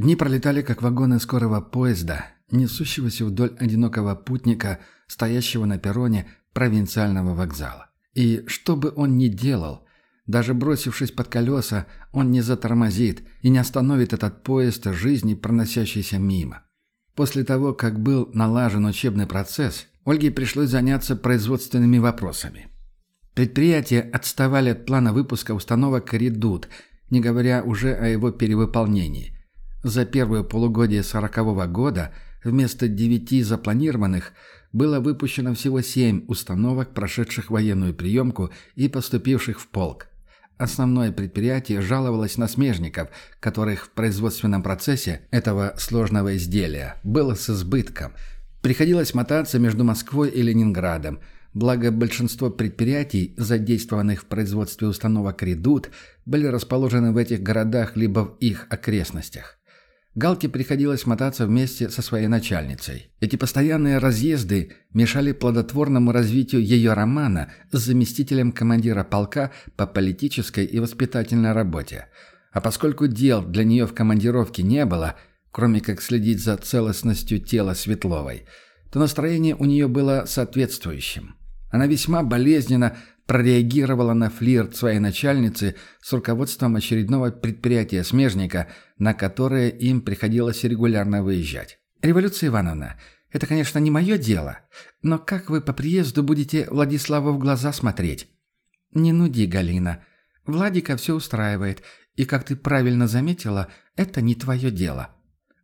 Дни пролетали, как вагоны скорого поезда, несущегося вдоль одинокого путника, стоящего на перроне провинциального вокзала. И что бы он ни делал, даже бросившись под колеса, он не затормозит и не остановит этот поезд жизни, проносящийся мимо. После того, как был налажен учебный процесс, Ольге пришлось заняться производственными вопросами. Предприятия отставали от плана выпуска установок «Редут», не говоря уже о его перевыполнении – за первое полугодие сорокового года вместо девяти запланированных было выпущено всего семь установок, прошедших военную приемку и поступивших в полк. Основное предприятие жаловалось на смежников, которых в производственном процессе этого сложного изделия было с избытком. Приходилось мотаться между Москвой и Ленинградом, благо большинство предприятий, задействованных в производстве установок «Редут», были расположены в этих городах либо в их окрестностях. Галке приходилось мотаться вместе со своей начальницей. Эти постоянные разъезды мешали плодотворному развитию ее романа с заместителем командира полка по политической и воспитательной работе. А поскольку дел для нее в командировке не было, кроме как следить за целостностью тела Светловой, то настроение у нее было соответствующим. Она весьма болезненно прореагировала на флирт своей начальницы с руководством очередного предприятия смежника, на которое им приходилось регулярно выезжать. «Революция Ивановна, это, конечно, не мое дело, но как вы по приезду будете Владиславу в глаза смотреть?» «Не нуди, Галина. Владика все устраивает, и, как ты правильно заметила, это не твое дело.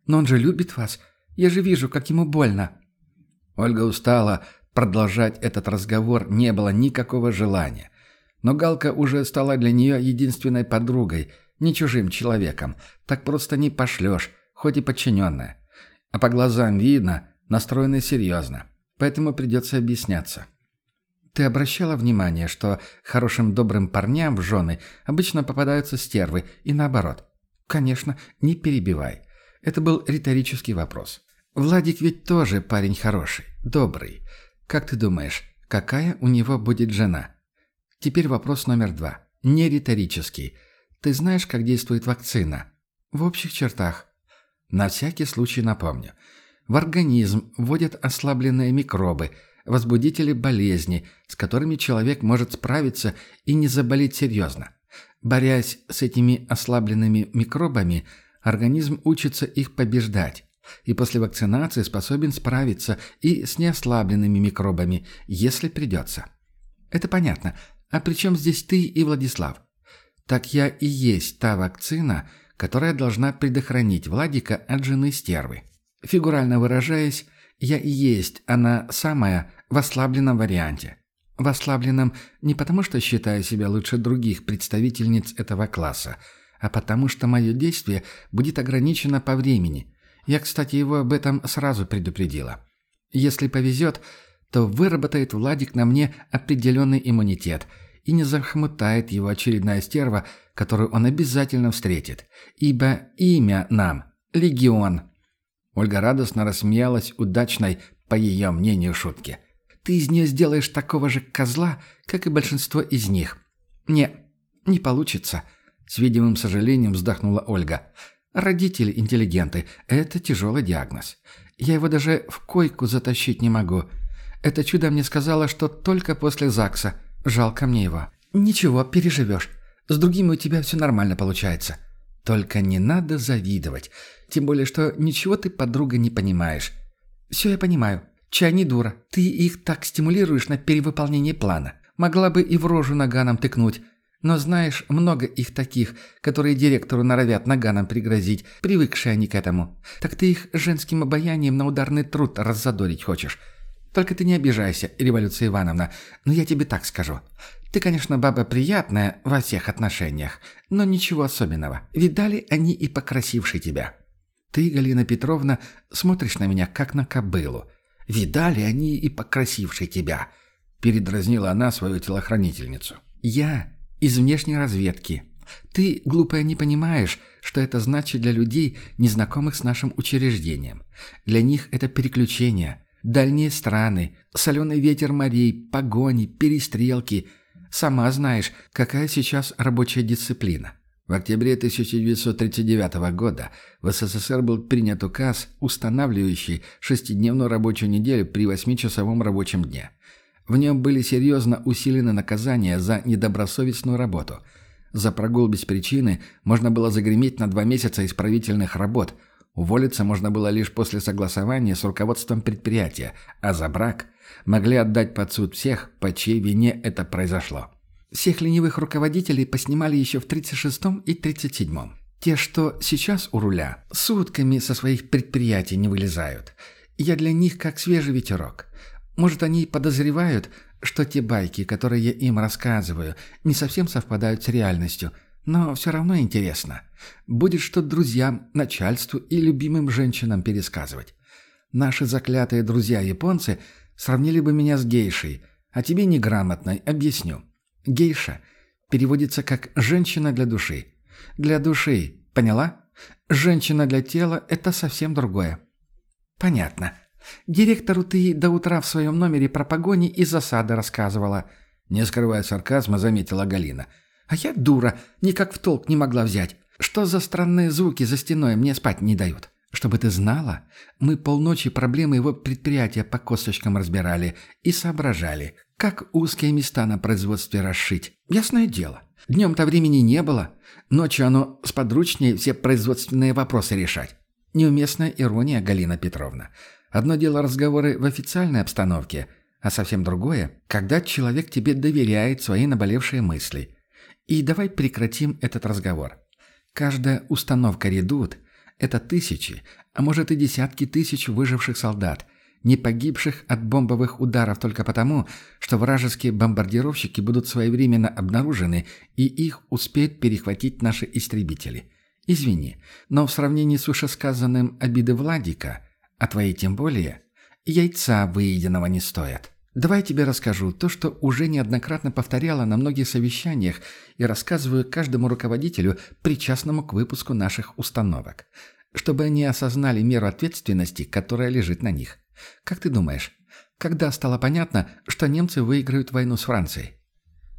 Но он же любит вас. Я же вижу, как ему больно». Ольга устала, Продолжать этот разговор не было никакого желания. Но Галка уже стала для нее единственной подругой, не чужим человеком. Так просто не пошлешь, хоть и подчиненная. А по глазам видно, настроена серьезно. Поэтому придется объясняться. Ты обращала внимание, что хорошим добрым парням в жены обычно попадаются стервы, и наоборот? Конечно, не перебивай. Это был риторический вопрос. Владик ведь тоже парень хороший, добрый. Как ты думаешь, какая у него будет жена? Теперь вопрос номер два. Не риторический. Ты знаешь, как действует вакцина? В общих чертах. На всякий случай напомню. В организм вводят ослабленные микробы, возбудители болезни, с которыми человек может справиться и не заболеть серьезно. Борясь с этими ослабленными микробами, организм учится их побеждать и после вакцинации способен справиться и с неослабленными микробами, если придется. Это понятно. А при чем здесь ты и Владислав? Так я и есть та вакцина, которая должна предохранить Владика от жены стервы. Фигурально выражаясь, я и есть она самая в ослабленном варианте. В ослабленном не потому, что считаю себя лучше других представительниц этого класса, а потому что мое действие будет ограничено по времени – я, кстати, его об этом сразу предупредила. Если повезет, то выработает Владик на мне определенный иммунитет и не захмутает его очередная стерва, которую он обязательно встретит. Ибо имя нам – Легион. Ольга радостно рассмеялась удачной, по ее мнению, шутке. «Ты из нее сделаешь такого же козла, как и большинство из них». «Не, не получится», – с видимым сожалением вздохнула Ольга. Родители интеллигенты – это тяжелый диагноз. Я его даже в койку затащить не могу. Это чудо мне сказала, что только после ЗАГСа. Жалко мне его. Ничего, переживешь. С другими у тебя все нормально получается. Только не надо завидовать. Тем более, что ничего ты, подруга, не понимаешь. Все я понимаю. Чай не дура. Ты их так стимулируешь на перевыполнение плана. Могла бы и в рожу наганом тыкнуть. Но знаешь, много их таких, которые директору норовят наганом пригрозить, привыкшие они к этому. Так ты их женским обаянием на ударный труд раззадорить хочешь. Только ты не обижайся, Революция Ивановна, но я тебе так скажу. Ты, конечно, баба приятная во всех отношениях, но ничего особенного. Видали они и покрасившие тебя. Ты, Галина Петровна, смотришь на меня, как на кобылу. Видали они и покрасившие тебя, передразнила она свою телохранительницу. Я из внешней разведки. Ты, глупая, не понимаешь, что это значит для людей, незнакомых с нашим учреждением. Для них это переключение, дальние страны, соленый ветер морей, погони, перестрелки. Сама знаешь, какая сейчас рабочая дисциплина. В октябре 1939 года в СССР был принят указ, устанавливающий шестидневную рабочую неделю при восьмичасовом рабочем дне. В нем были серьезно усилены наказания за недобросовестную работу. За прогул без причины можно было загреметь на два месяца исправительных работ. Уволиться можно было лишь после согласования с руководством предприятия, а за брак могли отдать под суд всех, по чьей вине это произошло. Всех ленивых руководителей поснимали еще в 36-м и 37-м. Те, что сейчас у руля, сутками со своих предприятий не вылезают. Я для них как свежий ветерок. Может, они подозревают, что те байки, которые я им рассказываю, не совсем совпадают с реальностью, но все равно интересно. Будет что друзьям, начальству и любимым женщинам пересказывать. Наши заклятые друзья-японцы сравнили бы меня с гейшей, а тебе неграмотной объясню. Гейша переводится как «женщина для души». Для души, поняла? Женщина для тела – это совсем другое. Понятно. Директору ты до утра в своем номере про погони и засады рассказывала. Не скрывая сарказма, заметила Галина. А я дура, никак в толк не могла взять. Что за странные звуки за стеной мне спать не дают? Чтобы ты знала, мы полночи проблемы его предприятия по косточкам разбирали и соображали, как узкие места на производстве расшить? Ясное дело. Днем-то времени не было. Ночью оно сподручнее все производственные вопросы решать. Неуместная ирония, Галина Петровна. Одно дело разговоры в официальной обстановке, а совсем другое, когда человек тебе доверяет свои наболевшие мысли. И давай прекратим этот разговор. Каждая установка «Редут» — это тысячи, а может и десятки тысяч выживших солдат — не погибших от бомбовых ударов только потому, что вражеские бомбардировщики будут своевременно обнаружены и их успеют перехватить наши истребители. Извини, но в сравнении с вышесказанным обиды Владика, а твои тем более, яйца выеденного не стоят. Давай я тебе расскажу то, что уже неоднократно повторяла на многих совещаниях и рассказываю каждому руководителю, причастному к выпуску наших установок, чтобы они осознали меру ответственности, которая лежит на них. Как ты думаешь, когда стало понятно, что немцы выиграют войну с Францией?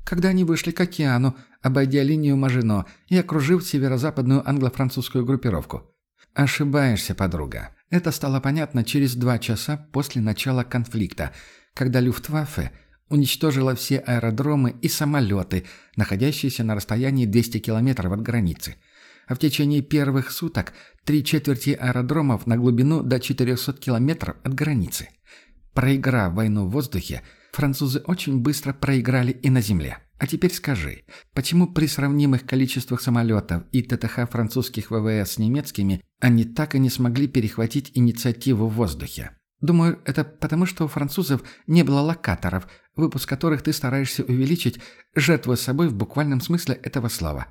Когда они вышли к океану, обойдя линию Мажино и окружив северо-западную англо-французскую группировку. Ошибаешься, подруга. Это стало понятно через два часа после начала конфликта, когда Люфтваффе уничтожила все аэродромы и самолеты, находящиеся на расстоянии 200 километров от границы – а в течение первых суток три четверти аэродромов на глубину до 400 километров от границы. Проиграв войну в воздухе, французы очень быстро проиграли и на земле. А теперь скажи, почему при сравнимых количествах самолетов и ТТХ французских ВВС с немецкими они так и не смогли перехватить инициативу в воздухе? Думаю, это потому, что у французов не было локаторов, выпуск которых ты стараешься увеличить, жертвуя собой в буквальном смысле этого слова.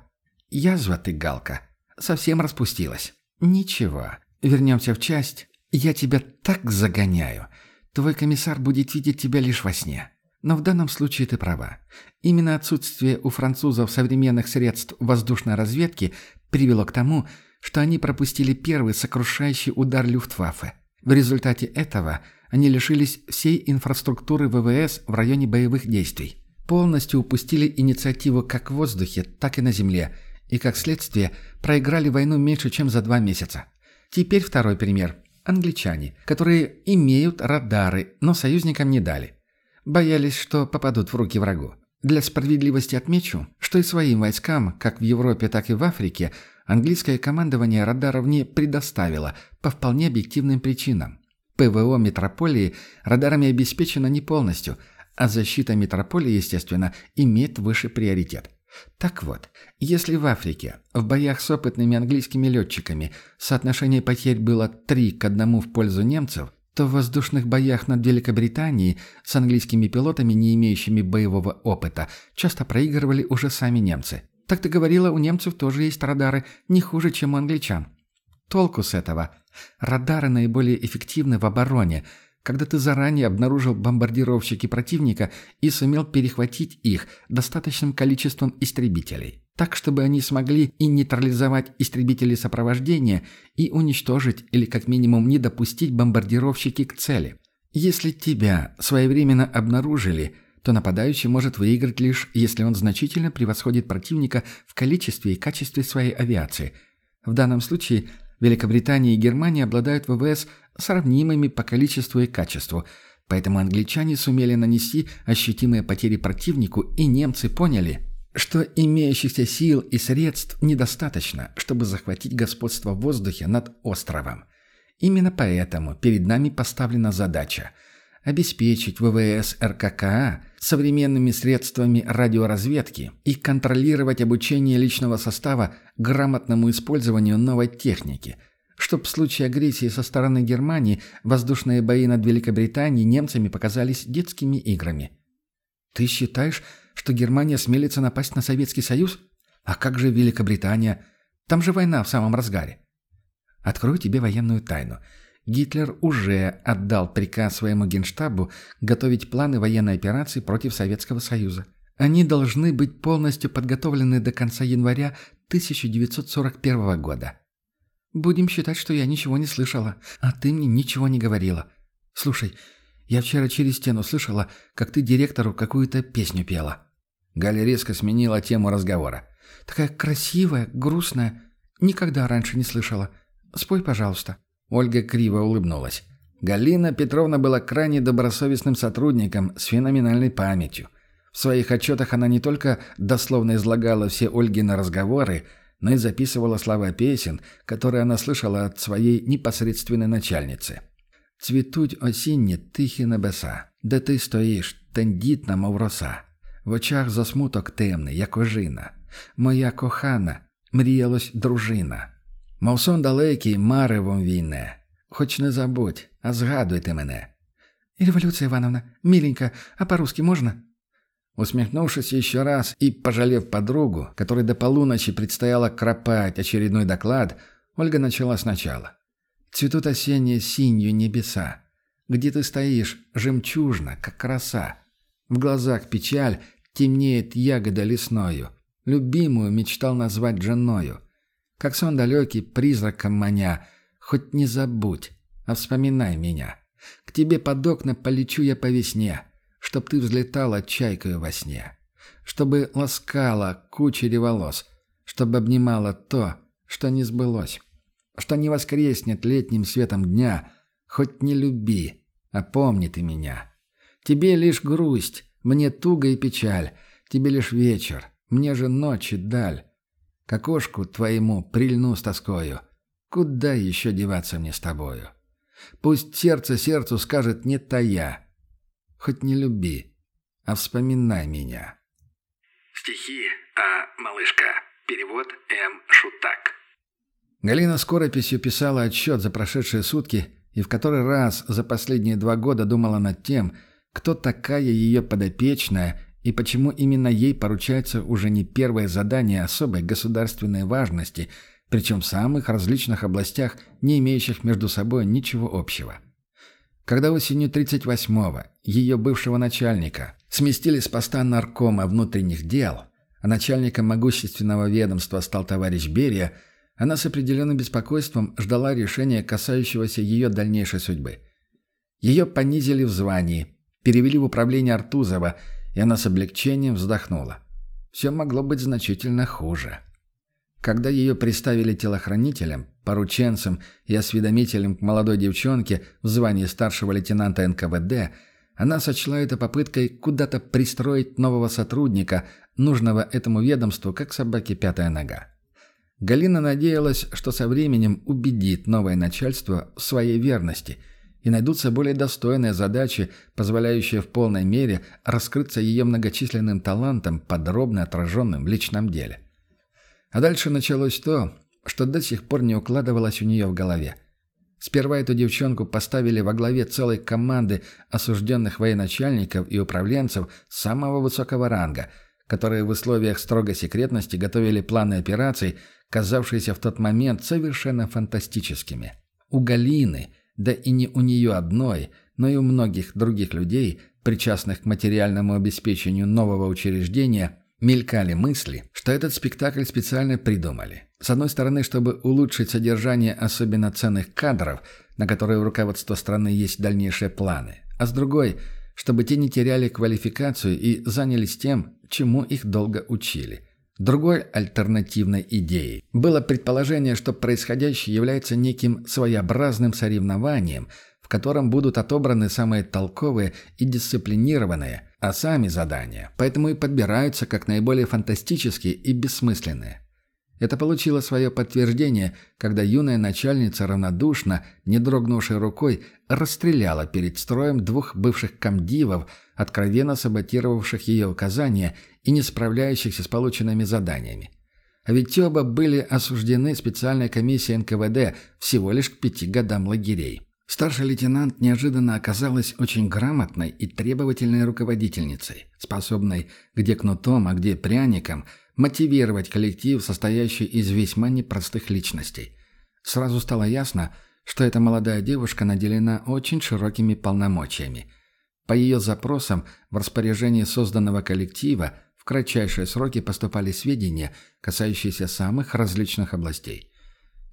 Язва ты, Галка, совсем распустилась. Ничего, вернемся в часть. Я тебя так загоняю. Твой комиссар будет видеть тебя лишь во сне. Но в данном случае ты права. Именно отсутствие у французов современных средств воздушной разведки привело к тому, что они пропустили первый сокрушающий удар Люфтваффе. В результате этого они лишились всей инфраструктуры ВВС в районе боевых действий. Полностью упустили инициативу как в воздухе, так и на земле – и, как следствие, проиграли войну меньше, чем за два месяца. Теперь второй пример. Англичане, которые имеют радары, но союзникам не дали. Боялись, что попадут в руки врагу. Для справедливости отмечу, что и своим войскам, как в Европе, так и в Африке, английское командование радаров не предоставило по вполне объективным причинам. ПВО метрополии радарами обеспечено не полностью, а защита метрополии, естественно, имеет высший приоритет. Так вот, если в Африке, в боях с опытными английскими летчиками, соотношение потерь было 3 к 1 в пользу немцев, то в воздушных боях над Великобританией с английскими пилотами, не имеющими боевого опыта, часто проигрывали уже сами немцы. Так ты говорила, у немцев тоже есть радары, не хуже, чем у англичан. Толку с этого. Радары наиболее эффективны в обороне – когда ты заранее обнаружил бомбардировщики противника и сумел перехватить их достаточным количеством истребителей, так чтобы они смогли и нейтрализовать истребители сопровождения и уничтожить или как минимум не допустить бомбардировщики к цели. Если тебя своевременно обнаружили, то нападающий может выиграть лишь, если он значительно превосходит противника в количестве и качестве своей авиации. В данном случае Великобритания и Германия обладают ВВС сравнимыми по количеству и качеству, поэтому англичане сумели нанести ощутимые потери противнику, и немцы поняли, что имеющихся сил и средств недостаточно, чтобы захватить господство в воздухе над островом. Именно поэтому перед нами поставлена задача – обеспечить ВВС РККА современными средствами радиоразведки и контролировать обучение личного состава грамотному использованию новой техники, чтобы в случае агрессии со стороны Германии воздушные бои над Великобританией немцами показались детскими играми. Ты считаешь, что Германия смелится напасть на Советский Союз? А как же Великобритания? Там же война в самом разгаре. Открою тебе военную тайну. Гитлер уже отдал приказ своему генштабу готовить планы военной операции против Советского Союза. Они должны быть полностью подготовлены до конца января 1941 года. Будем считать, что я ничего не слышала, а ты мне ничего не говорила. Слушай, я вчера через стену слышала, как ты директору какую-то песню пела. Галя резко сменила тему разговора. «Такая красивая, грустная. Никогда раньше не слышала. Спой, пожалуйста». Ольга криво улыбнулась. Галина Петровна была крайне добросовестным сотрудником с феноменальной памятью. В своих отчетах она не только дословно излагала все Ольгины разговоры, но и записывала слова песен, которые она слышала от своей непосредственной начальницы. «Цвітуть осінні тихі небеса, де ти стоїш, тендітна, мов роса. в очах засмуток темний, як ожина. Моя кохана, мріялось дружина. Мов сон далекий, маревом війне. Хоч не забудь, а згадуйте мене. «Революция Ивановна, миленько, а по-русски можно?» Усмехнувшись еще раз и пожалев подругу, которой до полуночи предстояло кропать очередной доклад, Ольга начала сначала. «Цветут осенние синью небеса. Где ты стоишь, жемчужно, как роса. В глазах печаль, темнеет ягода лесною. Любимую мечтал назвать женою. Как сон далекий, призраком маня. Хоть не забудь, а вспоминай меня. К тебе под окна полечу я по весне, Чтоб ты взлетала чайкою во сне. Чтобы ласкала кучери волос, Чтобы обнимала то, что не сбылось. Что не воскреснет летним светом дня, Хоть не люби, а помни ты меня. Тебе лишь грусть, мне туго и печаль, Тебе лишь вечер, мне же ночи даль. К окошку твоему прильну с тоскою. Куда еще деваться мне с тобою? Пусть сердце сердцу скажет не тая. Хоть не люби, а вспоминай меня. Стихи А. Малышка. Перевод М. Шутак. Галина скорописью писала отчет за прошедшие сутки и в который раз за последние два года думала над тем, кто такая ее подопечная и почему именно ей поручается уже не первое задание особой государственной важности, причем в самых различных областях, не имеющих между собой ничего общего. Когда осенью 38-го ее бывшего начальника сместили с поста наркома внутренних дел, а начальником могущественного ведомства стал товарищ Берия, она с определенным беспокойством ждала решения, касающегося ее дальнейшей судьбы. Ее понизили в звании, перевели в управление Артузова – и она с облегчением вздохнула. Все могло быть значительно хуже. Когда ее приставили телохранителем, порученцем и осведомителем к молодой девчонке в звании старшего лейтенанта НКВД, она сочла это попыткой куда-то пристроить нового сотрудника, нужного этому ведомству, как собаке пятая нога. Галина надеялась, что со временем убедит новое начальство в своей верности – и найдутся более достойные задачи, позволяющие в полной мере раскрыться ее многочисленным талантам, подробно отраженным в личном деле. А дальше началось то, что до сих пор не укладывалось у нее в голове. Сперва эту девчонку поставили во главе целой команды осужденных военачальников и управленцев самого высокого ранга, которые в условиях строгой секретности готовили планы операций, казавшиеся в тот момент совершенно фантастическими. У Галины – да и не у нее одной, но и у многих других людей, причастных к материальному обеспечению нового учреждения, мелькали мысли, что этот спектакль специально придумали. С одной стороны, чтобы улучшить содержание особенно ценных кадров, на которые у руководства страны есть дальнейшие планы, а с другой – чтобы те не теряли квалификацию и занялись тем, чему их долго учили. Другой альтернативной идеей было предположение, что происходящее является неким своеобразным соревнованием, в котором будут отобраны самые толковые и дисциплинированные, а сами задания, поэтому и подбираются как наиболее фантастические и бессмысленные. Это получило свое подтверждение, когда юная начальница равнодушно, не дрогнувшей рукой, расстреляла перед строем двух бывших комдивов, откровенно саботировавших ее указания и не справляющихся с полученными заданиями. А ведь те оба были осуждены специальной комиссией НКВД всего лишь к пяти годам лагерей. Старший лейтенант неожиданно оказалась очень грамотной и требовательной руководительницей, способной где кнутом, а где пряником – мотивировать коллектив, состоящий из весьма непростых личностей. Сразу стало ясно, что эта молодая девушка наделена очень широкими полномочиями. По ее запросам в распоряжении созданного коллектива в кратчайшие сроки поступали сведения, касающиеся самых различных областей.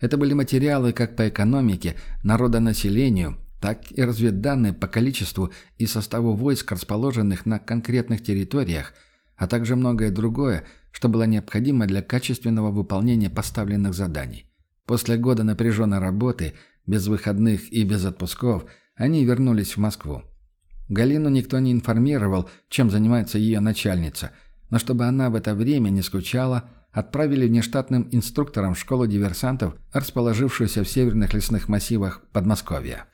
Это были материалы как по экономике, народонаселению, так и разведданные по количеству и составу войск, расположенных на конкретных территориях, а также многое другое, что было необходимо для качественного выполнения поставленных заданий. После года напряженной работы, без выходных и без отпусков, они вернулись в Москву. Галину никто не информировал, чем занимается ее начальница, но чтобы она в это время не скучала, отправили внештатным инструктором в школу диверсантов, расположившуюся в северных лесных массивах Подмосковья.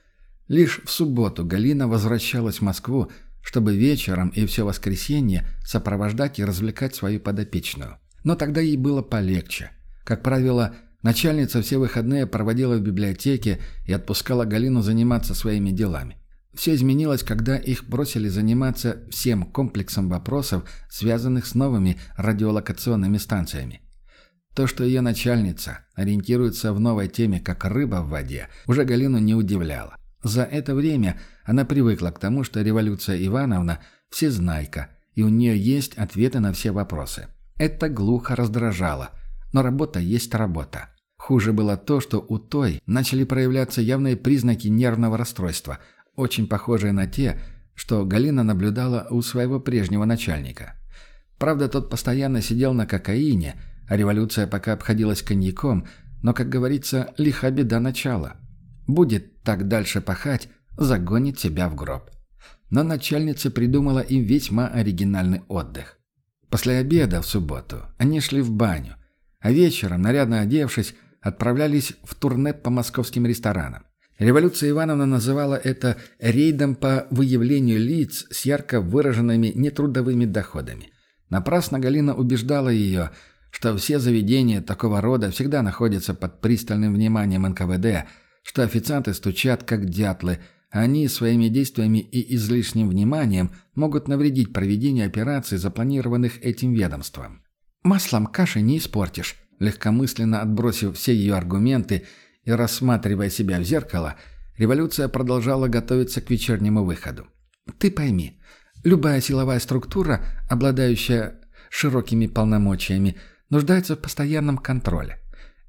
Лишь в субботу Галина возвращалась в Москву, чтобы вечером и все воскресенье сопровождать и развлекать свою подопечную. Но тогда ей было полегче. Как правило, начальница все выходные проводила в библиотеке и отпускала Галину заниматься своими делами. Все изменилось, когда их бросили заниматься всем комплексом вопросов, связанных с новыми радиолокационными станциями. То, что ее начальница ориентируется в новой теме как рыба в воде, уже Галину не удивляло. За это время она привыкла к тому, что революция Ивановна – всезнайка, и у нее есть ответы на все вопросы. Это глухо раздражало, но работа есть работа. Хуже было то, что у той начали проявляться явные признаки нервного расстройства, очень похожие на те, что Галина наблюдала у своего прежнего начальника. Правда, тот постоянно сидел на кокаине, а революция пока обходилась коньяком, но, как говорится, лиха беда начала. Будет так дальше пахать, загонит себя в гроб. Но начальница придумала им весьма оригинальный отдых. После обеда в субботу они шли в баню, а вечером, нарядно одевшись, отправлялись в турне по московским ресторанам. Революция Ивановна называла это рейдом по выявлению лиц с ярко выраженными нетрудовыми доходами. Напрасно Галина убеждала ее, что все заведения такого рода всегда находятся под пристальным вниманием НКВД – что официанты стучат, как дятлы, а они своими действиями и излишним вниманием могут навредить проведению операций, запланированных этим ведомством. «Маслом каши не испортишь», легкомысленно отбросив все ее аргументы и рассматривая себя в зеркало, революция продолжала готовиться к вечернему выходу. «Ты пойми, любая силовая структура, обладающая широкими полномочиями, нуждается в постоянном контроле.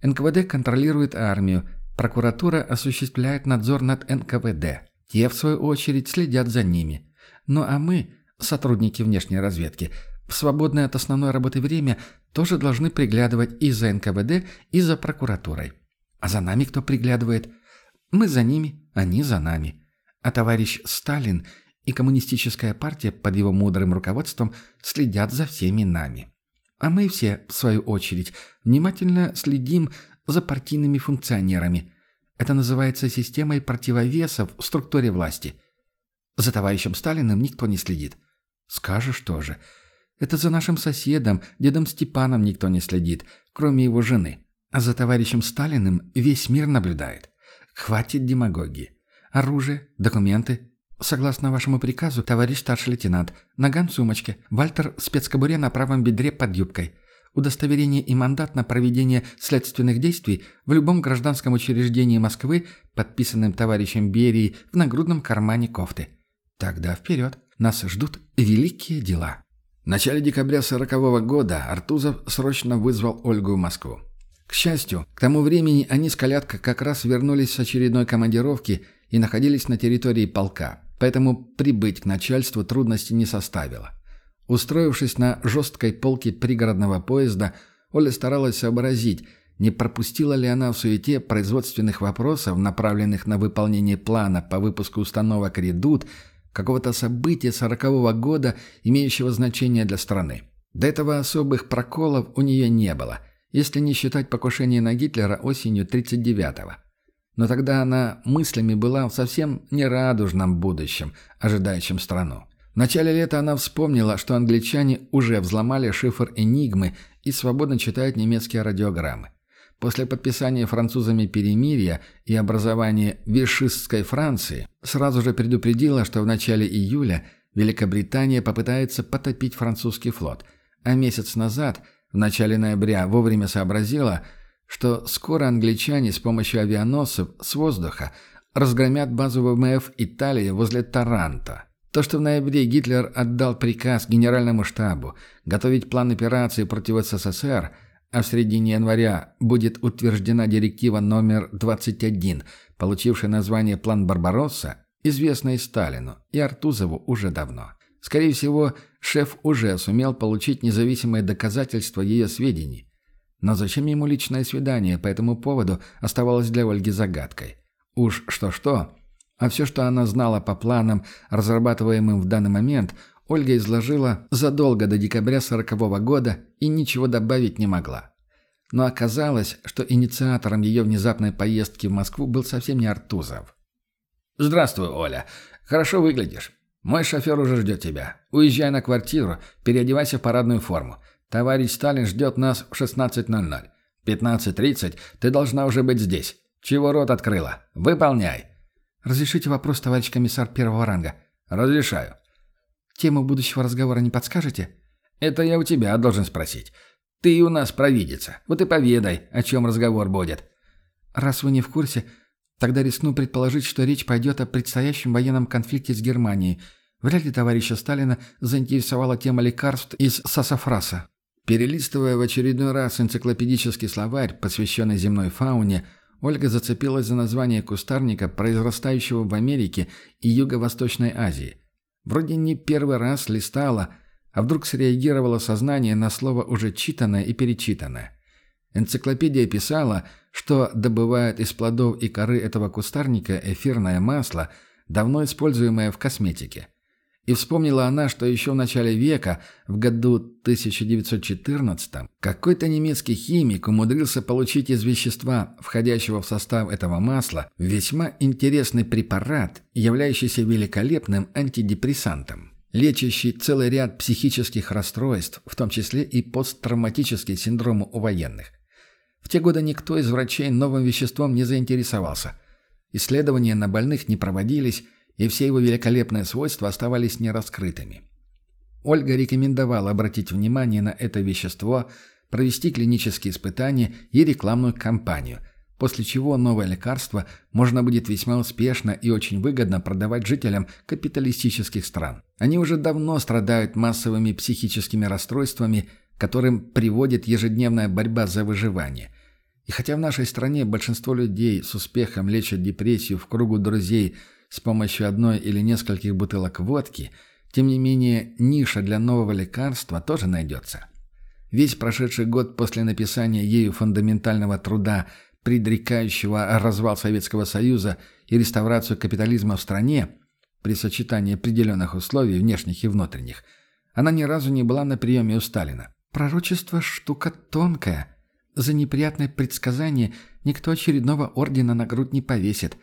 НКВД контролирует армию, Прокуратура осуществляет надзор над НКВД. Те, в свою очередь, следят за ними. Ну а мы, сотрудники внешней разведки, в свободное от основной работы время тоже должны приглядывать и за НКВД, и за прокуратурой. А за нами кто приглядывает? Мы за ними, они за нами. А товарищ Сталин и коммунистическая партия под его мудрым руководством следят за всеми нами. А мы все, в свою очередь, внимательно следим за партийными функционерами. Это называется системой противовесов в структуре власти. За товарищем Сталиным никто не следит. Скажешь тоже. Это за нашим соседом, дедом Степаном никто не следит, кроме его жены. А за товарищем Сталиным весь мир наблюдает. Хватит демагогии. Оружие, документы. Согласно вашему приказу, товарищ старший лейтенант, наган в сумочке, Вальтер в спецкобуре на правом бедре под юбкой удостоверение и мандат на проведение следственных действий в любом гражданском учреждении Москвы, подписанным товарищем Берии в нагрудном кармане кофты. Тогда вперед. Нас ждут великие дела. В начале декабря сорокового года Артузов срочно вызвал Ольгу в Москву. К счастью, к тому времени они с Калятко как раз вернулись с очередной командировки и находились на территории полка, поэтому прибыть к начальству трудности не составило. Устроившись на жесткой полке пригородного поезда, Оля старалась сообразить, не пропустила ли она в суете производственных вопросов, направленных на выполнение плана по выпуску установок «Редут», какого-то события сорокового года, имеющего значение для страны. До этого особых проколов у нее не было, если не считать покушение на Гитлера осенью 39-го. Но тогда она мыслями была в совсем нерадужном будущем, ожидающем страну. В начале лета она вспомнила, что англичане уже взломали шифр «Энигмы» и свободно читают немецкие радиограммы. После подписания французами перемирия и образования Вишистской Франции сразу же предупредила, что в начале июля Великобритания попытается потопить французский флот, а месяц назад, в начале ноября, вовремя сообразила, что скоро англичане с помощью авианосцев с воздуха разгромят базу ВМФ Италии возле Таранто. То, что в ноябре Гитлер отдал приказ Генеральному штабу готовить план операции против СССР, а в середине января будет утверждена директива номер 21, получившая название «План Барбаросса», известная Сталину и Артузову уже давно. Скорее всего, шеф уже сумел получить независимые доказательства ее сведений. Но зачем ему личное свидание по этому поводу оставалось для Ольги загадкой. Уж что-что, а все, что она знала по планам, разрабатываемым в данный момент, Ольга изложила задолго до декабря сорокового года и ничего добавить не могла. Но оказалось, что инициатором ее внезапной поездки в Москву был совсем не Артузов. «Здравствуй, Оля. Хорошо выглядишь. Мой шофер уже ждет тебя. Уезжай на квартиру, переодевайся в парадную форму. Товарищ Сталин ждет нас в 16.00. 15.30 ты должна уже быть здесь. Чего рот открыла? Выполняй!» «Разрешите вопрос, товарищ комиссар первого ранга?» «Разрешаю». «Тему будущего разговора не подскажете?» «Это я у тебя должен спросить. Ты у нас провидица. Вот и поведай, о чем разговор будет». «Раз вы не в курсе, тогда рискну предположить, что речь пойдет о предстоящем военном конфликте с Германией. Вряд ли товарища Сталина заинтересовала тема лекарств из сасафраса». Перелистывая в очередной раз энциклопедический словарь, посвященный земной фауне, Ольга зацепилась за название кустарника, произрастающего в Америке и Юго-Восточной Азии. Вроде не первый раз листала, а вдруг среагировало сознание на слово уже читанное и перечитанное. Энциклопедия писала, что добывают из плодов и коры этого кустарника эфирное масло, давно используемое в косметике. И вспомнила она, что еще в начале века, в году 1914, какой-то немецкий химик умудрился получить из вещества, входящего в состав этого масла, весьма интересный препарат, являющийся великолепным антидепрессантом, лечащий целый ряд психических расстройств, в том числе и посттравматический синдром у военных. В те годы никто из врачей новым веществом не заинтересовался. Исследования на больных не проводились, и все его великолепные свойства оставались нераскрытыми. Ольга рекомендовала обратить внимание на это вещество, провести клинические испытания и рекламную кампанию, после чего новое лекарство можно будет весьма успешно и очень выгодно продавать жителям капиталистических стран. Они уже давно страдают массовыми психическими расстройствами, которым приводит ежедневная борьба за выживание. И хотя в нашей стране большинство людей с успехом лечат депрессию в кругу друзей – с помощью одной или нескольких бутылок водки, тем не менее ниша для нового лекарства тоже найдется. Весь прошедший год после написания ею фундаментального труда, предрекающего развал Советского Союза и реставрацию капитализма в стране, при сочетании определенных условий, внешних и внутренних, она ни разу не была на приеме у Сталина. «Пророчество – штука тонкая. За неприятное предсказание никто очередного ордена на грудь не повесит»,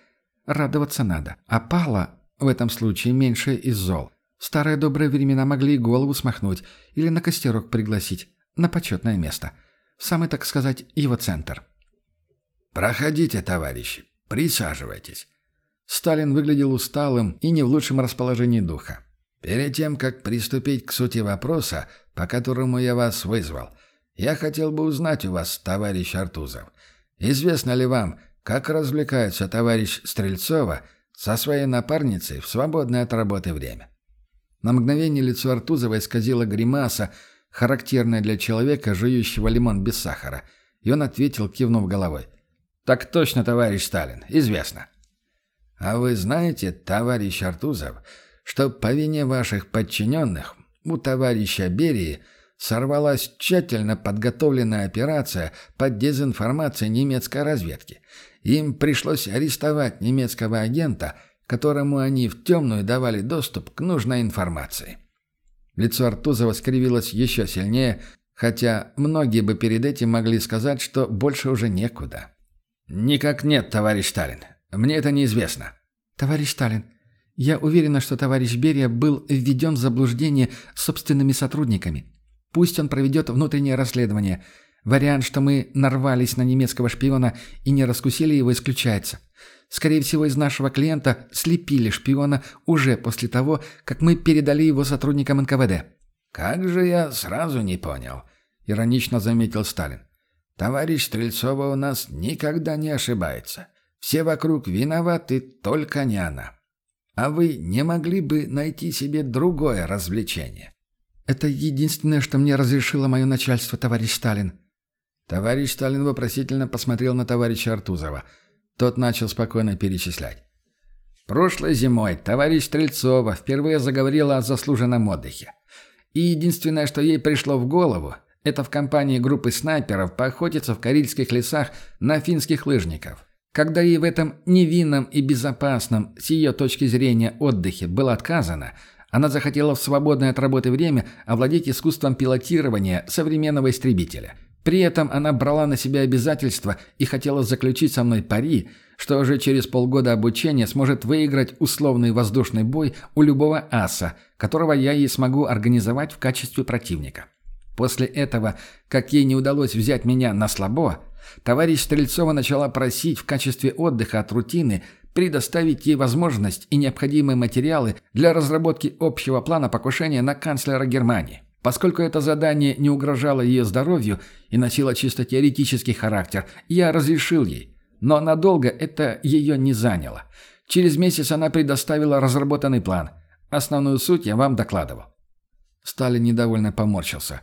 Радоваться надо. А пала в этом случае меньше из зол. Старые добрые времена могли и голову смахнуть или на костерок пригласить. На почетное место. Самый, так сказать, его центр. «Проходите, товарищи. Присаживайтесь». Сталин выглядел усталым и не в лучшем расположении духа. «Перед тем, как приступить к сути вопроса, по которому я вас вызвал, я хотел бы узнать у вас, товарищ Артузов, известно ли вам, как развлекается товарищ Стрельцова со своей напарницей в свободное от работы время. На мгновение лицо Артузова исказило гримаса, характерная для человека, жующего лимон без сахара, и он ответил, кивнув головой. «Так точно, товарищ Сталин, известно». «А вы знаете, товарищ Артузов, что по вине ваших подчиненных у товарища Берии сорвалась тщательно подготовленная операция по дезинформации немецкой разведки. Им пришлось арестовать немецкого агента, которому они в темную давали доступ к нужной информации». Лицо Артузова скривилось еще сильнее, хотя многие бы перед этим могли сказать, что больше уже некуда. «Никак нет, товарищ Сталин. Мне это неизвестно». «Товарищ Сталин, я уверена, что товарищ Берия был введен в заблуждение собственными сотрудниками. Пусть он проведет внутреннее расследование. Вариант, что мы нарвались на немецкого шпиона и не раскусили его, исключается. Скорее всего, из нашего клиента слепили шпиона уже после того, как мы передали его сотрудникам НКВД». «Как же я сразу не понял», — иронично заметил Сталин. «Товарищ Стрельцова у нас никогда не ошибается. Все вокруг виноваты, только не она. А вы не могли бы найти себе другое развлечение?» «Это единственное, что мне разрешило мое начальство, товарищ Сталин». Товарищ Сталин вопросительно посмотрел на товарища Артузова. Тот начал спокойно перечислять. Прошлой зимой товарищ Стрельцова впервые заговорила о заслуженном отдыхе. И единственное, что ей пришло в голову, это в компании группы снайперов поохотиться в карельских лесах на финских лыжников. Когда ей в этом невинном и безопасном, с ее точки зрения, отдыхе было отказано, она захотела в свободное от работы время овладеть искусством пилотирования современного истребителя. При этом она брала на себя обязательства и хотела заключить со мной пари, что уже через полгода обучения сможет выиграть условный воздушный бой у любого аса, которого я ей смогу организовать в качестве противника. После этого, как ей не удалось взять меня на слабо, товарищ Стрельцова начала просить в качестве отдыха от рутины предоставить ей возможность и необходимые материалы для разработки общего плана покушения на канцлера Германии. Поскольку это задание не угрожало ее здоровью и носило чисто теоретический характер, я разрешил ей. Но надолго это ее не заняло. Через месяц она предоставила разработанный план. Основную суть я вам докладывал. Сталин недовольно поморщился.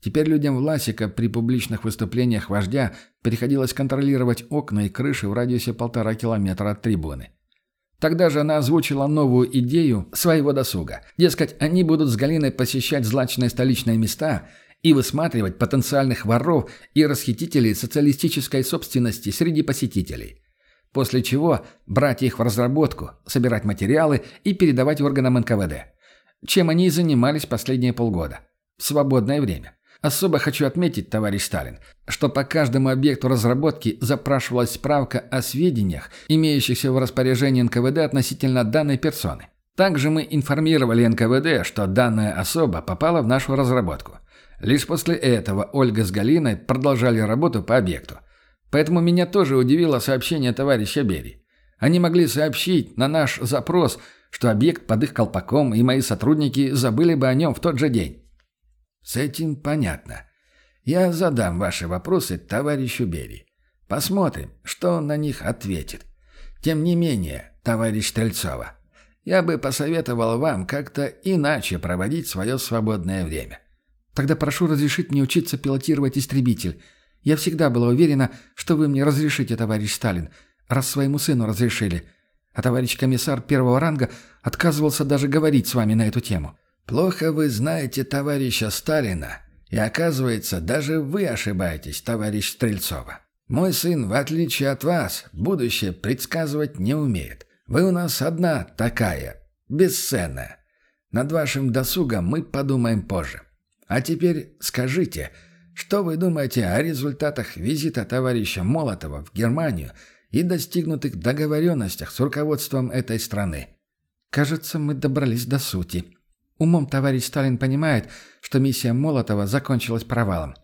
Теперь людям Власика при публичных выступлениях вождя приходилось контролировать окна и крыши в радиусе полтора километра от трибуны. Тогда же она озвучила новую идею своего досуга. Дескать, они будут с Галиной посещать злачные столичные места и высматривать потенциальных воров и расхитителей социалистической собственности среди посетителей. После чего брать их в разработку, собирать материалы и передавать органам НКВД. Чем они и занимались последние полгода. В свободное время. Особо хочу отметить, товарищ Сталин, что по каждому объекту разработки запрашивалась справка о сведениях, имеющихся в распоряжении НКВД относительно данной персоны. Также мы информировали НКВД, что данная особа попала в нашу разработку. Лишь после этого Ольга с Галиной продолжали работу по объекту. Поэтому меня тоже удивило сообщение товарища Бери. Они могли сообщить на наш запрос, что объект под их колпаком, и мои сотрудники забыли бы о нем в тот же день. С этим понятно. Я задам ваши вопросы товарищу Бери. Посмотрим, что он на них ответит. Тем не менее, товарищ Стрельцова, я бы посоветовал вам как-то иначе проводить свое свободное время. Тогда прошу разрешить мне учиться пилотировать истребитель. Я всегда была уверена, что вы мне разрешите, товарищ Сталин, раз своему сыну разрешили. А товарищ комиссар первого ранга отказывался даже говорить с вами на эту тему. Плохо вы знаете товарища Сталина, и оказывается, даже вы ошибаетесь, товарищ Стрельцова. Мой сын, в отличие от вас, будущее предсказывать не умеет. Вы у нас одна такая, бесценная. Над вашим досугом мы подумаем позже. А теперь скажите, что вы думаете о результатах визита товарища Молотова в Германию и достигнутых договоренностях с руководством этой страны? Кажется, мы добрались до сути, Умом товарищ Сталин понимает, что миссия Молотова закончилась провалом.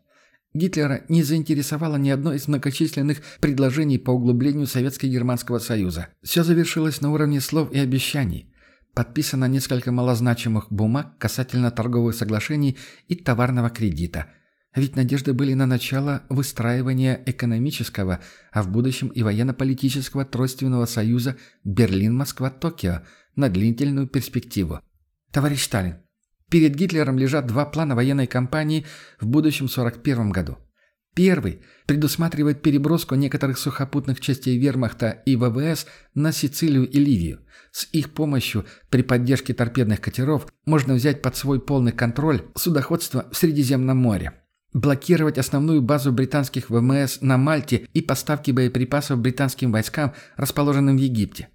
Гитлера не заинтересовало ни одно из многочисленных предложений по углублению Советско-Германского Союза. Все завершилось на уровне слов и обещаний. Подписано несколько малозначимых бумаг касательно торговых соглашений и товарного кредита. Ведь надежды были на начало выстраивания экономического, а в будущем и военно-политического тройственного союза Берлин-Москва-Токио на длительную перспективу. Товарищ Сталин, перед Гитлером лежат два плана военной кампании в будущем 41 году. Первый предусматривает переброску некоторых сухопутных частей вермахта и ВВС на Сицилию и Ливию. С их помощью при поддержке торпедных катеров можно взять под свой полный контроль судоходство в Средиземном море. Блокировать основную базу британских ВМС на Мальте и поставки боеприпасов британским войскам, расположенным в Египте.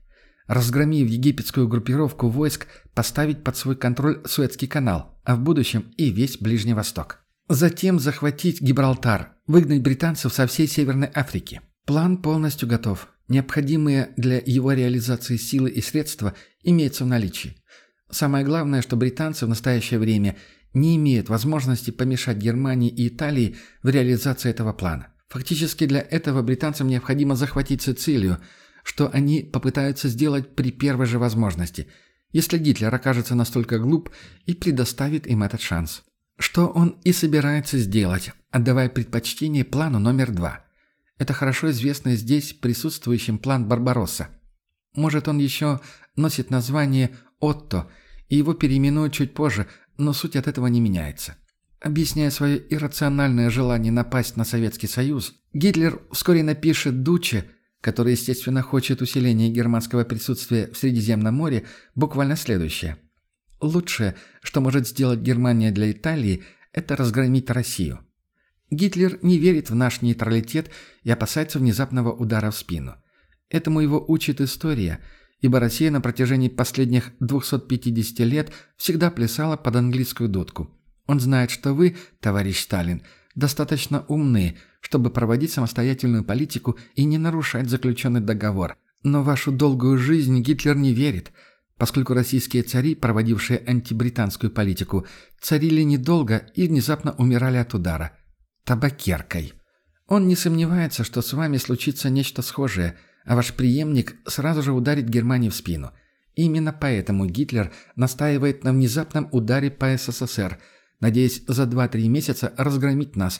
Разгромив египетскую группировку войск, поставить под свой контроль Суэцкий канал, а в будущем и весь Ближний Восток. Затем захватить Гибралтар, выгнать британцев со всей Северной Африки. План полностью готов. Необходимые для его реализации силы и средства имеются в наличии. Самое главное, что британцы в настоящее время не имеют возможности помешать Германии и Италии в реализации этого плана. Фактически для этого британцам необходимо захватить Сицилию, что они попытаются сделать при первой же возможности, если Гитлер окажется настолько глуп и предоставит им этот шанс. Что он и собирается сделать, отдавая предпочтение плану номер два. Это хорошо известный здесь присутствующим план Барбаросса. Может, он еще носит название «Отто», и его переименуют чуть позже, но суть от этого не меняется. Объясняя свое иррациональное желание напасть на Советский Союз, Гитлер вскоре напишет Дуче, который, естественно, хочет усиления германского присутствия в Средиземном море, буквально следующее – Лучшее, что может сделать Германия для Италии, это разгромить Россию. Гитлер не верит в наш нейтралитет и опасается внезапного удара в спину. Этому его учит история, ибо Россия на протяжении последних 250 лет всегда плясала под английскую дудку. Он знает, что вы, товарищ Сталин, достаточно умны, чтобы проводить самостоятельную политику и не нарушать заключенный договор. Но вашу долгую жизнь Гитлер не верит – поскольку российские цари, проводившие антибританскую политику, царили недолго и внезапно умирали от удара. Табакеркой. Он не сомневается, что с вами случится нечто схожее, а ваш преемник сразу же ударит Германии в спину. Именно поэтому Гитлер настаивает на внезапном ударе по СССР, надеясь за 2-3 месяца разгромить нас,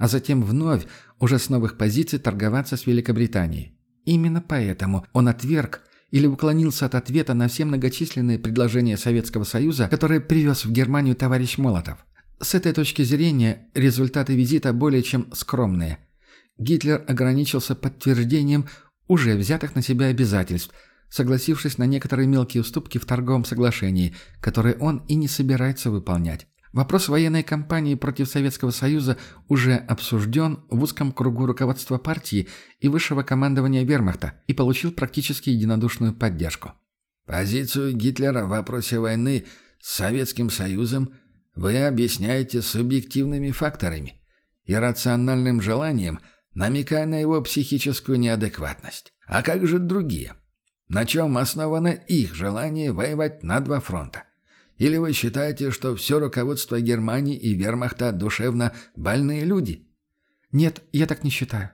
а затем вновь, уже с новых позиций, торговаться с Великобританией. Именно поэтому он отверг или уклонился от ответа на все многочисленные предложения Советского Союза, которые привез в Германию товарищ Молотов. С этой точки зрения результаты визита более чем скромные. Гитлер ограничился подтверждением уже взятых на себя обязательств, согласившись на некоторые мелкие уступки в торговом соглашении, которые он и не собирается выполнять. Вопрос военной кампании против Советского Союза уже обсужден в узком кругу руководства партии и высшего командования вермахта и получил практически единодушную поддержку. Позицию Гитлера в вопросе войны с Советским Союзом вы объясняете субъективными факторами, и рациональным желанием, намекая на его психическую неадекватность. А как же другие? На чем основано их желание воевать на два фронта? Или вы считаете, что все руководство Германии и вермахта душевно больные люди? Нет, я так не считаю.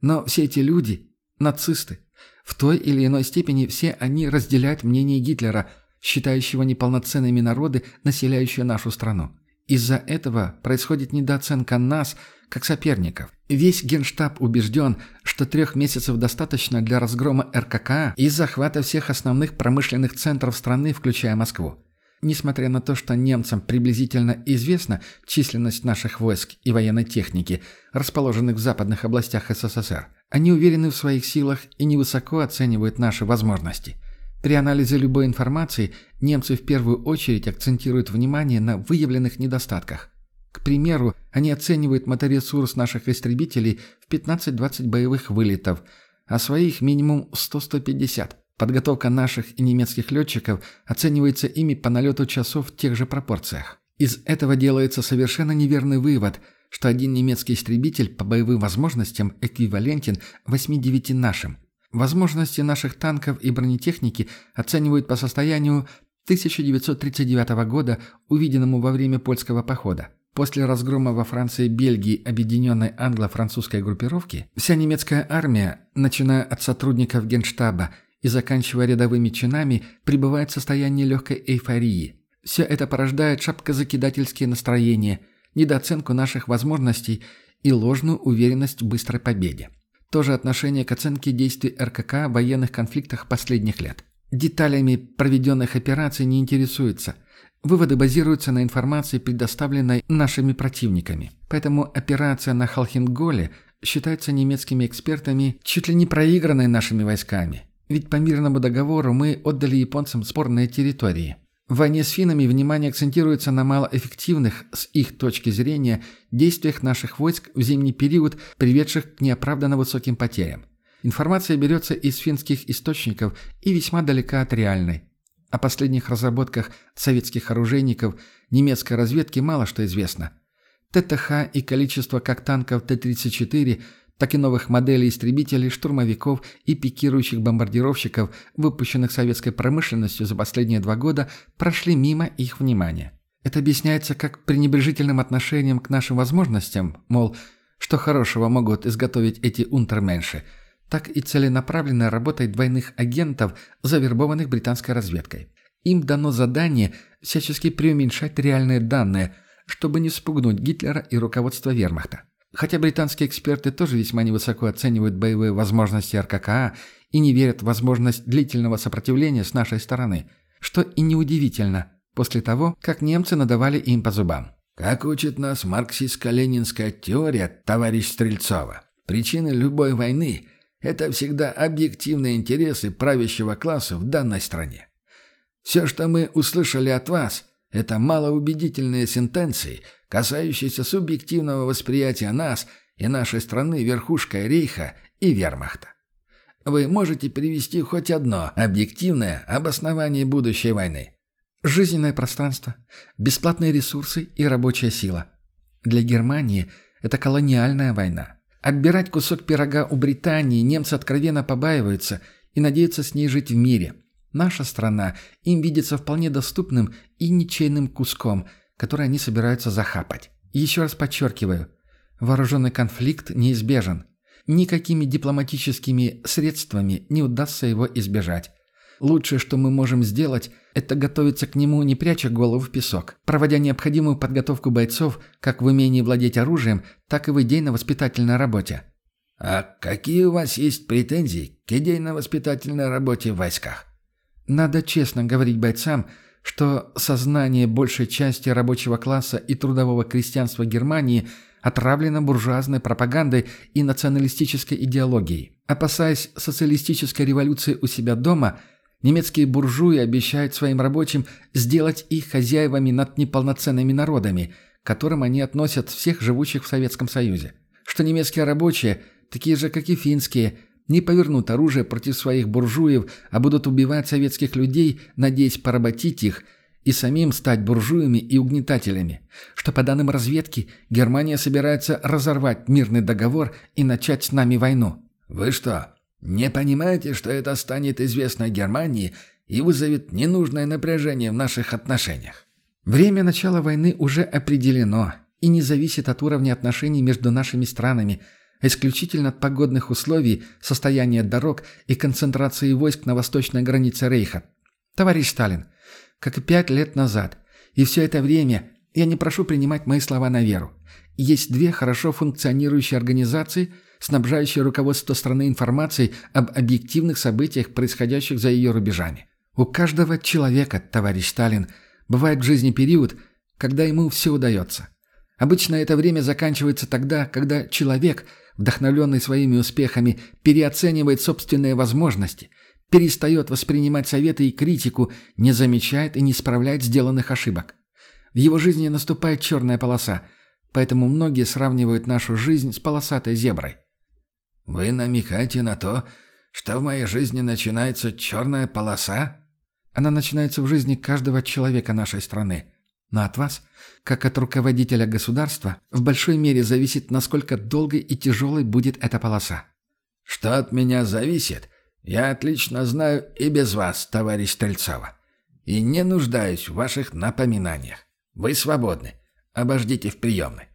Но все эти люди – нацисты. В той или иной степени все они разделяют мнение Гитлера, считающего неполноценными народы, населяющие нашу страну. Из-за этого происходит недооценка нас, как соперников. Весь генштаб убежден, что трех месяцев достаточно для разгрома РКК и захвата всех основных промышленных центров страны, включая Москву. Несмотря на то, что немцам приблизительно известна численность наших войск и военной техники, расположенных в западных областях СССР, они уверены в своих силах и невысоко оценивают наши возможности. При анализе любой информации немцы в первую очередь акцентируют внимание на выявленных недостатках. К примеру, они оценивают моторесурс наших истребителей в 15-20 боевых вылетов, а своих минимум 100-150. Подготовка наших и немецких летчиков оценивается ими по налету часов в тех же пропорциях. Из этого делается совершенно неверный вывод, что один немецкий истребитель по боевым возможностям эквивалентен 8-9 нашим. Возможности наших танков и бронетехники оценивают по состоянию 1939 года, увиденному во время польского похода. После разгрома во Франции Бельгии объединенной англо-французской группировки, вся немецкая армия, начиная от сотрудников Генштаба и заканчивая рядовыми чинами, пребывает в состоянии легкой эйфории. Все это порождает шапкозакидательские настроения, недооценку наших возможностей и ложную уверенность в быстрой победе. То же отношение к оценке действий РКК в военных конфликтах последних лет. деталями проведенных операций не интересуется. Выводы базируются на информации, предоставленной нашими противниками. Поэтому операция на Халхинголе считается немецкими экспертами чуть ли не проигранной нашими войсками. Ведь по мирному договору мы отдали японцам спорные территории. В войне с финнами внимание акцентируется на малоэффективных, с их точки зрения, действиях наших войск в зимний период, приведших к неоправданно высоким потерям. Информация берется из финских источников и весьма далека от реальной. О последних разработках советских оружейников немецкой разведки мало что известно. ТТХ и количество как танков Т-34, так и новых моделей истребителей, штурмовиков и пикирующих бомбардировщиков, выпущенных советской промышленностью за последние два года, прошли мимо их внимания. Это объясняется как пренебрежительным отношением к нашим возможностям, мол, что хорошего могут изготовить эти унтерменши – так и целенаправленной работой двойных агентов, завербованных британской разведкой. Им дано задание всячески преуменьшать реальные данные, чтобы не спугнуть Гитлера и руководство вермахта. Хотя британские эксперты тоже весьма невысоко оценивают боевые возможности РККА и не верят в возможность длительного сопротивления с нашей стороны, что и неудивительно после того, как немцы надавали им по зубам. Как учит нас марксистско-ленинская теория, товарищ Стрельцова, причины любой войны это всегда объективные интересы правящего класса в данной стране. Все, что мы услышали от вас, это малоубедительные сентенции, касающиеся субъективного восприятия нас и нашей страны верхушкой рейха и вермахта. Вы можете привести хоть одно объективное обоснование будущей войны. Жизненное пространство, бесплатные ресурсы и рабочая сила. Для Германии это колониальная война. Отбирать кусок пирога у Британии немцы откровенно побаиваются и надеются с ней жить в мире. Наша страна им видится вполне доступным и ничейным куском, который они собираются захапать. еще раз подчеркиваю, вооруженный конфликт неизбежен. Никакими дипломатическими средствами не удастся его избежать. Лучшее, что мы можем сделать, это готовиться к нему, не пряча голову в песок, проводя необходимую подготовку бойцов как в умении владеть оружием, так и в идейно-воспитательной работе. А какие у вас есть претензии к идейно-воспитательной работе в войсках? Надо честно говорить бойцам, что сознание большей части рабочего класса и трудового крестьянства Германии отравлено буржуазной пропагандой и националистической идеологией. Опасаясь социалистической революции у себя дома – Немецкие буржуи обещают своим рабочим сделать их хозяевами над неполноценными народами, к которым они относят всех живущих в Советском Союзе. Что немецкие рабочие, такие же, как и финские, не повернут оружие против своих буржуев, а будут убивать советских людей, надеясь поработить их и самим стать буржуями и угнетателями. Что по данным разведки, Германия собирается разорвать мирный договор и начать с нами войну. «Вы что, не понимаете, что это станет известно Германии и вызовет ненужное напряжение в наших отношениях? Время начала войны уже определено и не зависит от уровня отношений между нашими странами, исключительно от погодных условий, состояния дорог и концентрации войск на восточной границе Рейха. Товарищ Сталин, как и пять лет назад, и все это время я не прошу принимать мои слова на веру. Есть две хорошо функционирующие организации – снабжающая руководство страны информацией об объективных событиях, происходящих за ее рубежами. У каждого человека, товарищ Сталин, бывает в жизни период, когда ему все удается. Обычно это время заканчивается тогда, когда человек, вдохновленный своими успехами, переоценивает собственные возможности, перестает воспринимать советы и критику, не замечает и не исправляет сделанных ошибок. В его жизни наступает черная полоса, поэтому многие сравнивают нашу жизнь с полосатой зеброй. «Вы намекаете на то, что в моей жизни начинается черная полоса?» «Она начинается в жизни каждого человека нашей страны. Но от вас, как от руководителя государства, в большой мере зависит, насколько долгой и тяжелой будет эта полоса». «Что от меня зависит, я отлично знаю и без вас, товарищ Стрельцова. И не нуждаюсь в ваших напоминаниях. Вы свободны. Обождите в приемной».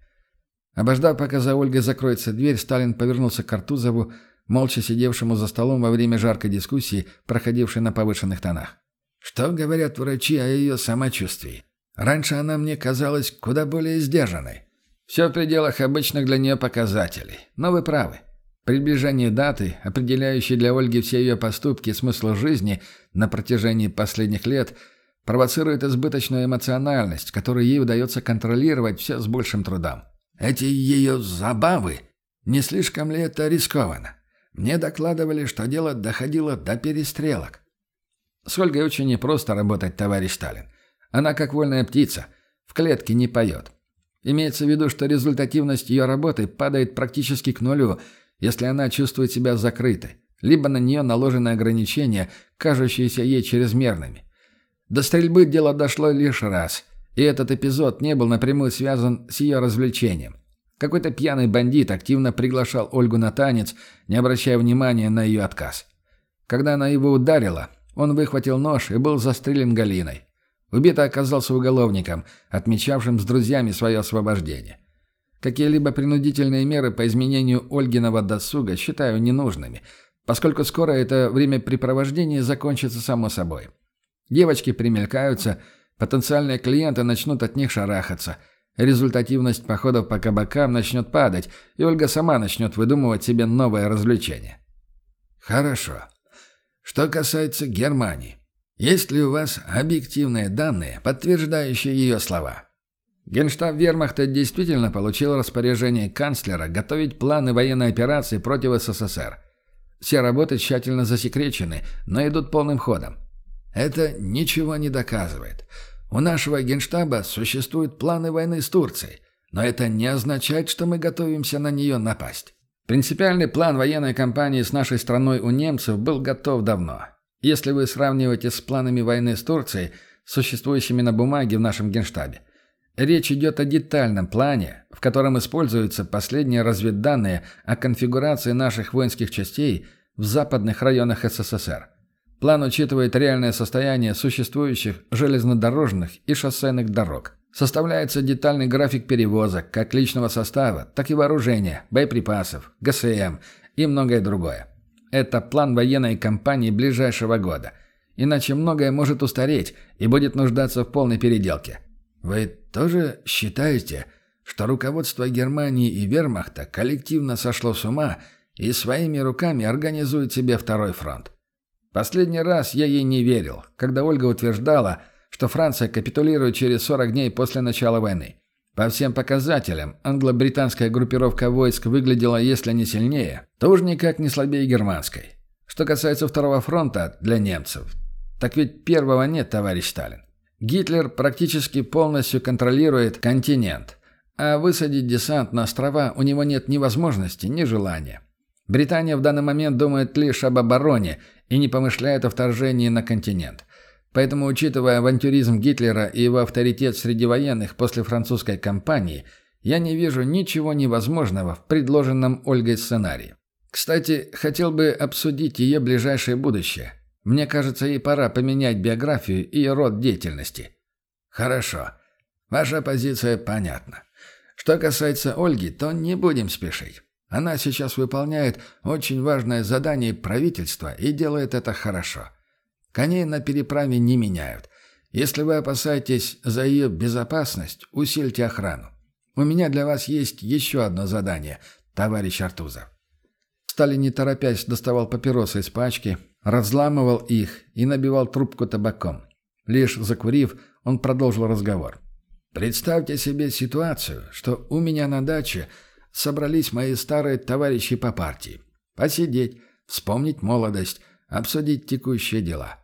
Обождав, пока за Ольгой закроется дверь, Сталин повернулся к Картузову, молча сидевшему за столом во время жаркой дискуссии, проходившей на повышенных тонах. «Что говорят врачи о ее самочувствии? Раньше она мне казалась куда более сдержанной. Все в пределах обычных для нее показателей. Но вы правы. Приближение даты, определяющей для Ольги все ее поступки и смысл жизни на протяжении последних лет, провоцирует избыточную эмоциональность, которую ей удается контролировать все с большим трудом. Эти ее забавы, не слишком ли это рискованно? Мне докладывали, что дело доходило до перестрелок. С Ольгой очень непросто работать, товарищ Сталин. Она как вольная птица, в клетке не поет. Имеется в виду, что результативность ее работы падает практически к нулю – если она чувствует себя закрытой, либо на нее наложены ограничения, кажущиеся ей чрезмерными. До стрельбы дело дошло лишь раз, и этот эпизод не был напрямую связан с ее развлечением. Какой-то пьяный бандит активно приглашал Ольгу на танец, не обращая внимания на ее отказ. Когда она его ударила, он выхватил нож и был застрелен Галиной. Убитый оказался уголовником, отмечавшим с друзьями свое освобождение. Какие-либо принудительные меры по изменению Ольгиного досуга считаю ненужными, поскольку скоро это времяпрепровождение закончится само собой. Девочки примелькаются, потенциальные клиенты начнут от них шарахаться, результативность походов по кабакам начнет падать, и Ольга сама начнет выдумывать себе новое развлечение. Хорошо. Что касается Германии, есть ли у вас объективные данные, подтверждающие ее слова? Генштаб вермахта действительно получил распоряжение канцлера готовить планы военной операции против СССР. Все работы тщательно засекречены, но идут полным ходом. Это ничего не доказывает. У нашего генштаба существуют планы войны с Турцией, но это не означает, что мы готовимся на нее напасть. Принципиальный план военной кампании с нашей страной у немцев был готов давно. Если вы сравниваете с планами войны с Турцией, существующими на бумаге в нашем генштабе, Речь идет о детальном плане, в котором используются последние разведданные о конфигурации наших воинских частей в западных районах СССР. План учитывает реальное состояние существующих железнодорожных и шоссейных дорог. Составляется детальный график перевозок как личного состава, так и вооружения, боеприпасов, ГСМ и многое другое. Это план военной кампании ближайшего года. Иначе многое может устареть и будет нуждаться в полной переделке. Вы тоже считаете, что руководство Германии и Вермахта коллективно сошло с ума и своими руками организует себе второй фронт? Последний раз я ей не верил, когда Ольга утверждала, что Франция капитулирует через 40 дней после начала войны. По всем показателям, англо-британская группировка войск выглядела, если не сильнее, то уж никак не слабее германской. Что касается второго фронта для немцев, так ведь первого нет, товарищ Сталин. Гитлер практически полностью контролирует континент, а высадить десант на острова у него нет ни возможности, ни желания. Британия в данный момент думает лишь об обороне и не помышляет о вторжении на континент. Поэтому, учитывая авантюризм Гитлера и его авторитет среди военных после французской кампании, я не вижу ничего невозможного в предложенном Ольгой сценарии. Кстати, хотел бы обсудить ее ближайшее будущее. Мне кажется, ей пора поменять биографию и род деятельности. Хорошо. Ваша позиция понятна. Что касается Ольги, то не будем спешить. Она сейчас выполняет очень важное задание правительства и делает это хорошо. Коней на переправе не меняют. Если вы опасаетесь за ее безопасность, усильте охрану. У меня для вас есть еще одно задание, товарищ Артузов. Сталин, не торопясь, доставал папиросы из пачки, разламывал их и набивал трубку табаком. Лишь закурив, он продолжил разговор. «Представьте себе ситуацию, что у меня на даче собрались мои старые товарищи по партии. Посидеть, вспомнить молодость, обсудить текущие дела.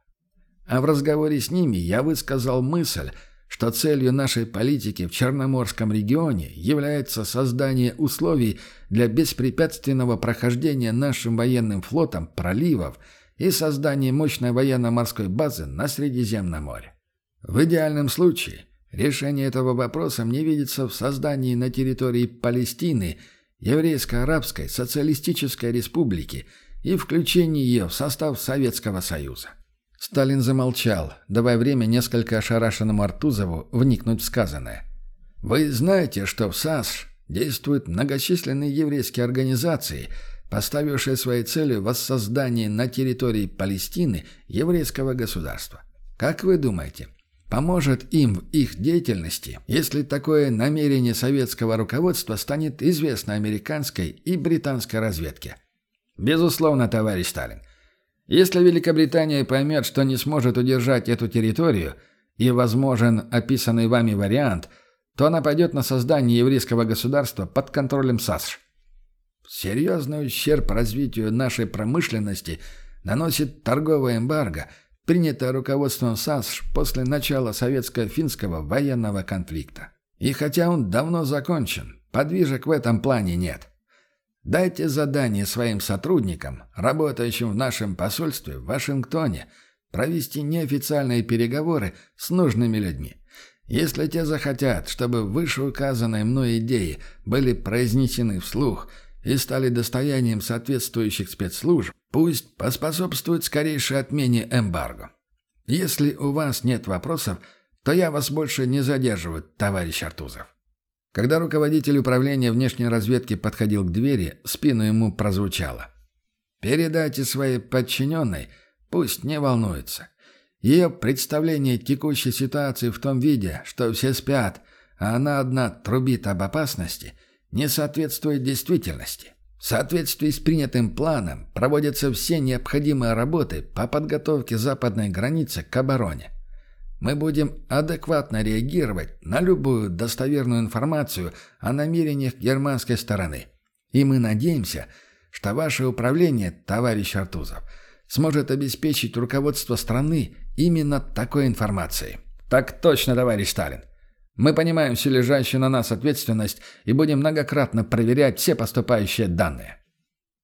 А в разговоре с ними я высказал мысль, что целью нашей политики в Черноморском регионе является создание условий для беспрепятственного прохождения нашим военным флотом проливов и создание мощной военно-морской базы на Средиземном море. В идеальном случае решение этого вопроса мне видится в создании на территории Палестины Еврейско-Арабской Социалистической Республики и включении ее в состав Советского Союза. Сталин замолчал, давая время несколько ошарашенному Артузову вникнуть в сказанное. «Вы знаете, что в САСШ действуют многочисленные еврейские организации, поставившие своей целью воссоздание на территории Палестины еврейского государства. Как вы думаете, поможет им в их деятельности, если такое намерение советского руководства станет известно американской и британской разведке?» Безусловно, товарищ Сталин. Если Великобритания поймет, что не сможет удержать эту территорию и возможен описанный вами вариант, то она пойдет на создание еврейского государства под контролем САСШ. Серьезный ущерб развитию нашей промышленности наносит торговая эмбарго, принятое руководством САСШ после начала советско-финского военного конфликта. И хотя он давно закончен, подвижек в этом плане нет. Дайте задание своим сотрудникам, работающим в нашем посольстве в Вашингтоне, провести неофициальные переговоры с нужными людьми. Если те захотят, чтобы вышеуказанные мной идеи были произнесены вслух и стали достоянием соответствующих спецслужб, пусть поспособствуют скорейшей отмене эмбарго. Если у вас нет вопросов, то я вас больше не задерживаю, товарищ Артузов. Когда руководитель управления внешней разведки подходил к двери, спину ему прозвучало. «Передайте своей подчиненной, пусть не волнуется. Ее представление текущей ситуации в том виде, что все спят, а она одна трубит об опасности, не соответствует действительности. В соответствии с принятым планом проводятся все необходимые работы по подготовке западной границы к обороне. Мы будем адекватно реагировать на любую достоверную информацию о намерениях германской стороны. И мы надеемся, что ваше управление, товарищ Артузов, сможет обеспечить руководство страны именно такой информацией. Так точно, товарищ Сталин. Мы понимаем всю лежащую на нас ответственность и будем многократно проверять все поступающие данные.